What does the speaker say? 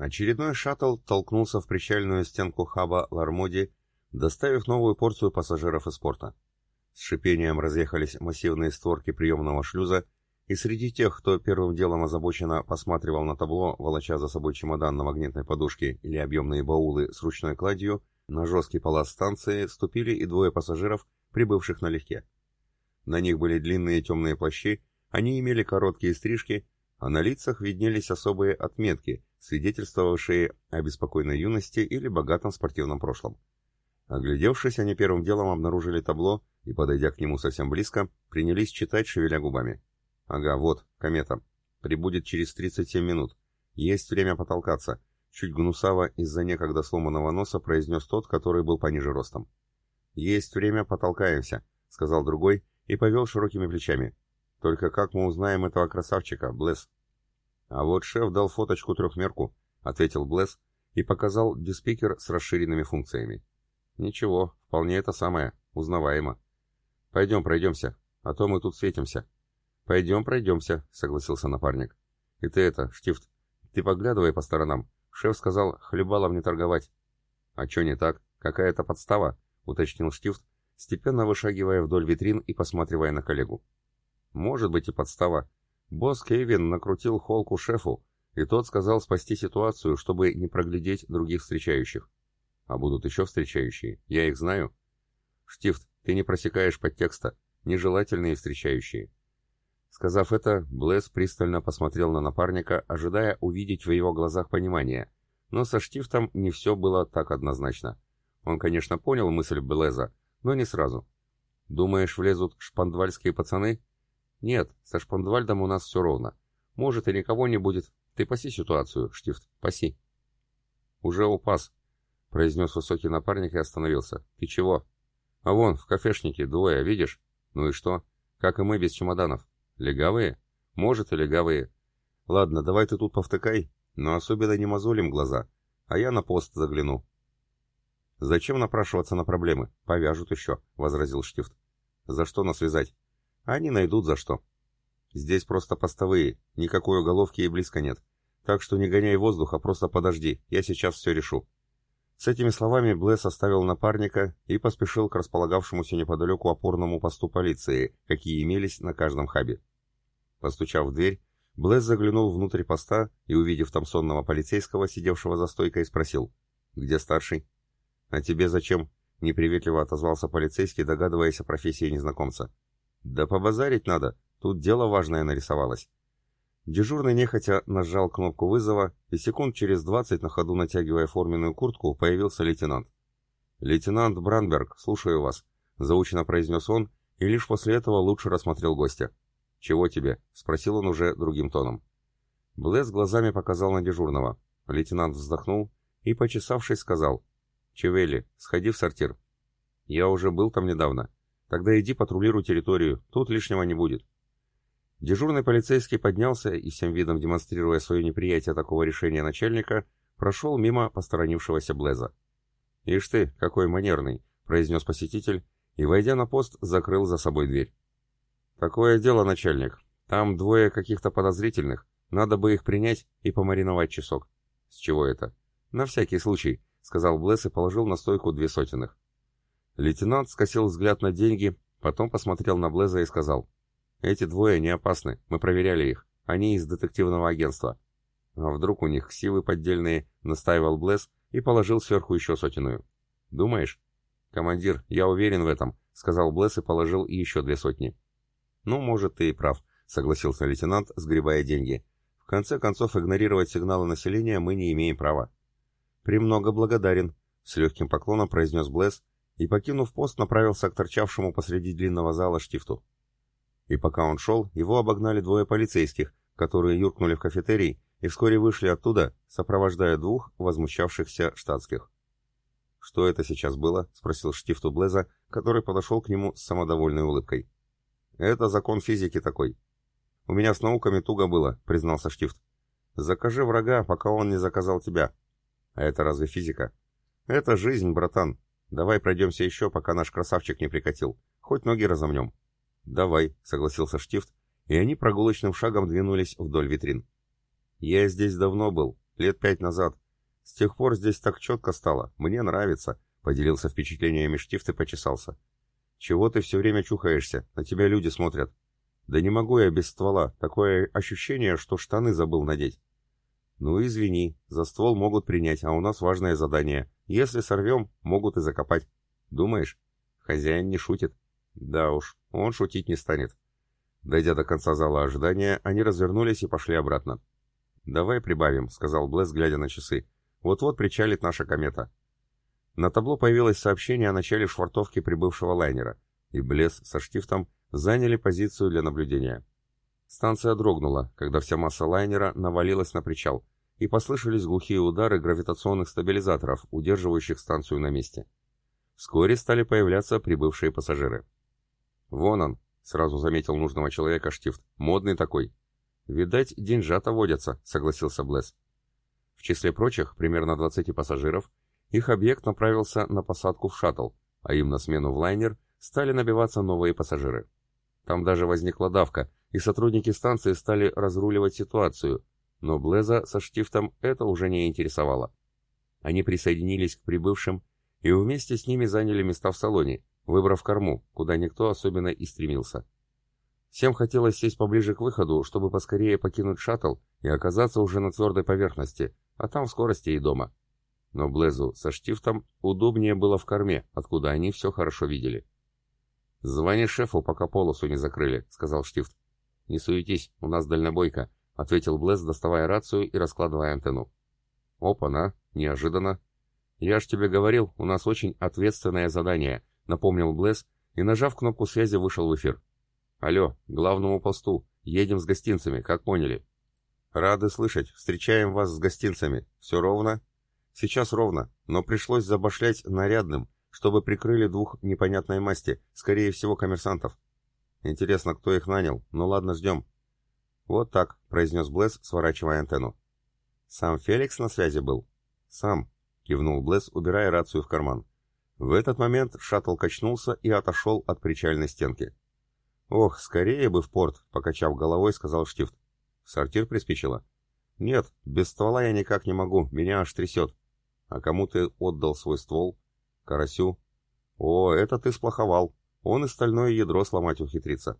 Очередной шаттл толкнулся в причальную стенку хаба Лармоди, доставив новую порцию пассажиров из порта. С шипением разъехались массивные створки приемного шлюза, и среди тех, кто первым делом озабоченно посматривал на табло, волоча за собой чемодан на магнитной подушке или объемные баулы с ручной кладью, на жесткий палас станции ступили и двое пассажиров, прибывших налегке. На них были длинные темные плащи, они имели короткие стрижки, а на лицах виднелись особые отметки, свидетельствовавшие о беспокойной юности или богатом спортивном прошлом. Оглядевшись, они первым делом обнаружили табло и, подойдя к нему совсем близко, принялись читать, шевеля губами. «Ага, вот, комета. Прибудет через 37 минут. Есть время потолкаться», — чуть гнусаво из-за некогда сломанного носа произнес тот, который был пониже ростом. «Есть время, потолкаемся», — сказал другой и повел широкими плечами. Только как мы узнаем этого красавчика, Блесс? А вот шеф дал фоточку трехмерку, ответил Блесс и показал диспикер с расширенными функциями. Ничего, вполне это самое, узнаваемо. Пойдем, пройдемся, а то мы тут светимся. Пойдем, пройдемся, согласился напарник. И ты это, Штифт, ты поглядывай по сторонам. Шеф сказал, хлебалом не торговать. А что не так? Какая-то подстава, уточнил Штифт, степенно вышагивая вдоль витрин и посматривая на коллегу. Может быть и подстава. Босс Кевин накрутил холку шефу, и тот сказал спасти ситуацию, чтобы не проглядеть других встречающих. А будут еще встречающие, я их знаю. Штифт, ты не просекаешь подтекста. Нежелательные встречающие. Сказав это, Блэс пристально посмотрел на напарника, ожидая увидеть в его глазах понимание. Но со Штифтом не все было так однозначно. Он, конечно, понял мысль Блэза, но не сразу. «Думаешь, влезут шпандвальские пацаны?» «Нет, со Шпандвальдом у нас все ровно. Может, и никого не будет. Ты паси ситуацию, Штифт, паси». «Уже упас», — произнес высокий напарник и остановился. «Ты чего?» «А вон, в кафешнике, двое, видишь? Ну и что? Как и мы, без чемоданов. Легавые? Может, и легавые. Ладно, давай ты тут повтыкай, но особенно не мозолим глаза, а я на пост загляну». «Зачем напрашиваться на проблемы? Повяжут еще», — возразил Штифт. «За что нас вязать? Они найдут за что. Здесь просто постовые, никакой уголовки и близко нет. Так что не гоняй воздух, а просто подожди, я сейчас все решу. С этими словами Блэс оставил напарника и поспешил к располагавшемуся неподалеку опорному посту полиции, какие имелись на каждом хабе. Постучав в дверь, Блэс заглянул внутрь поста и, увидев там сонного полицейского, сидевшего за стойкой, спросил, «Где старший?» «А тебе зачем?» — неприветливо отозвался полицейский, догадываясь о профессии незнакомца. «Да побазарить надо, тут дело важное нарисовалось». Дежурный нехотя нажал кнопку вызова, и секунд через двадцать, на ходу натягивая форменную куртку, появился лейтенант. «Лейтенант Бранберг, слушаю вас», — заучено произнес он, и лишь после этого лучше рассмотрел гостя. «Чего тебе?» — спросил он уже другим тоном. Блэс глазами показал на дежурного. Лейтенант вздохнул и, почесавшись, сказал. «Чевели, сходи в сортир». «Я уже был там недавно. Тогда иди патрулируй территорию, тут лишнего не будет. Дежурный полицейский поднялся и, всем видом демонстрируя свое неприятие такого решения начальника, прошел мимо посторонившегося Блеза. «Ишь ты, какой манерный!» — произнес посетитель и, войдя на пост, закрыл за собой дверь. «Такое дело, начальник. Там двое каких-то подозрительных. Надо бы их принять и помариновать часок». «С чего это?» «На всякий случай», — сказал Блесс и положил на стойку две сотенных. Лейтенант скосил взгляд на деньги, потом посмотрел на Блеза и сказал, «Эти двое не опасны, мы проверяли их, они из детективного агентства». «А вдруг у них ксивы поддельные?» — настаивал Блез и положил сверху еще сотенную. «Думаешь?» «Командир, я уверен в этом», — сказал Блесс и положил еще две сотни. «Ну, может, ты и прав», — согласился лейтенант, сгребая деньги. «В конце концов, игнорировать сигналы населения мы не имеем права». «Премного благодарен», — с легким поклоном произнес Блесс и, покинув пост, направился к торчавшему посреди длинного зала штифту. И пока он шел, его обогнали двое полицейских, которые юркнули в кафетерий и вскоре вышли оттуда, сопровождая двух возмущавшихся штатских. «Что это сейчас было?» — спросил штифту Блеза, который подошел к нему с самодовольной улыбкой. «Это закон физики такой». «У меня с науками туго было», — признался штифт. «Закажи врага, пока он не заказал тебя». «А это разве физика?» «Это жизнь, братан. Давай пройдемся еще, пока наш красавчик не прикатил. Хоть ноги разомнем. Давай, согласился Штифт, и они прогулочным шагом двинулись вдоль витрин. Я здесь давно был, лет пять назад. С тех пор здесь так четко стало. Мне нравится», — поделился впечатлениями Штифт и почесался. «Чего ты все время чухаешься? На тебя люди смотрят». «Да не могу я без ствола. Такое ощущение, что штаны забыл надеть». «Ну, извини, за ствол могут принять, а у нас важное задание. Если сорвем, могут и закопать. Думаешь?» Хозяин не шутит. «Да уж, он шутить не станет». Дойдя до конца зала ожидания, они развернулись и пошли обратно. «Давай прибавим», — сказал Блэс, глядя на часы. «Вот-вот причалит наша комета». На табло появилось сообщение о начале швартовки прибывшего лайнера, и Блесс со штифтом заняли позицию для наблюдения. Станция дрогнула, когда вся масса лайнера навалилась на причал, и послышались глухие удары гравитационных стабилизаторов, удерживающих станцию на месте. Вскоре стали появляться прибывшие пассажиры. «Вон он», — сразу заметил нужного человека штифт, — «модный такой». «Видать, деньжата водятся», — согласился Блесс. В числе прочих, примерно 20 пассажиров, их объект направился на посадку в шаттл, а им на смену в лайнер стали набиваться новые пассажиры. Там даже возникла давка, и сотрудники станции стали разруливать ситуацию, но Блеза со штифтом это уже не интересовало. Они присоединились к прибывшим и вместе с ними заняли места в салоне, выбрав корму, куда никто особенно и стремился. Всем хотелось сесть поближе к выходу, чтобы поскорее покинуть шаттл и оказаться уже на твердой поверхности, а там в скорости и дома. Но Блезу со штифтом удобнее было в корме, откуда они все хорошо видели. «Звони шефу, пока полосу не закрыли», — сказал штифт. «Не суетись, у нас дальнобойка», — ответил Блез, доставая рацию и раскладывая антенну. «Опа-на, неожиданно». «Я ж тебе говорил, у нас очень ответственное задание», — напомнил Блез и, нажав кнопку связи, вышел в эфир. «Алло, главному посту. Едем с гостинцами, как поняли?» «Рады слышать. Встречаем вас с гостинцами. Все ровно?» «Сейчас ровно, но пришлось забашлять нарядным, чтобы прикрыли двух непонятной масти, скорее всего, коммерсантов. Интересно, кто их нанял? Ну ладно, ждем». «Вот так», — произнес Блесс, сворачивая антенну. «Сам Феликс на связи был?» «Сам», — кивнул Блесс, убирая рацию в карман. В этот момент шаттл качнулся и отошел от причальной стенки. «Ох, скорее бы в порт», — покачав головой, сказал Штифт. «В сортир приспичило?» «Нет, без ствола я никак не могу, меня аж трясет». «А кому ты отдал свой ствол?» «Карасю». «О, это ты сплоховал. Он и стальное ядро сломать ухитрится».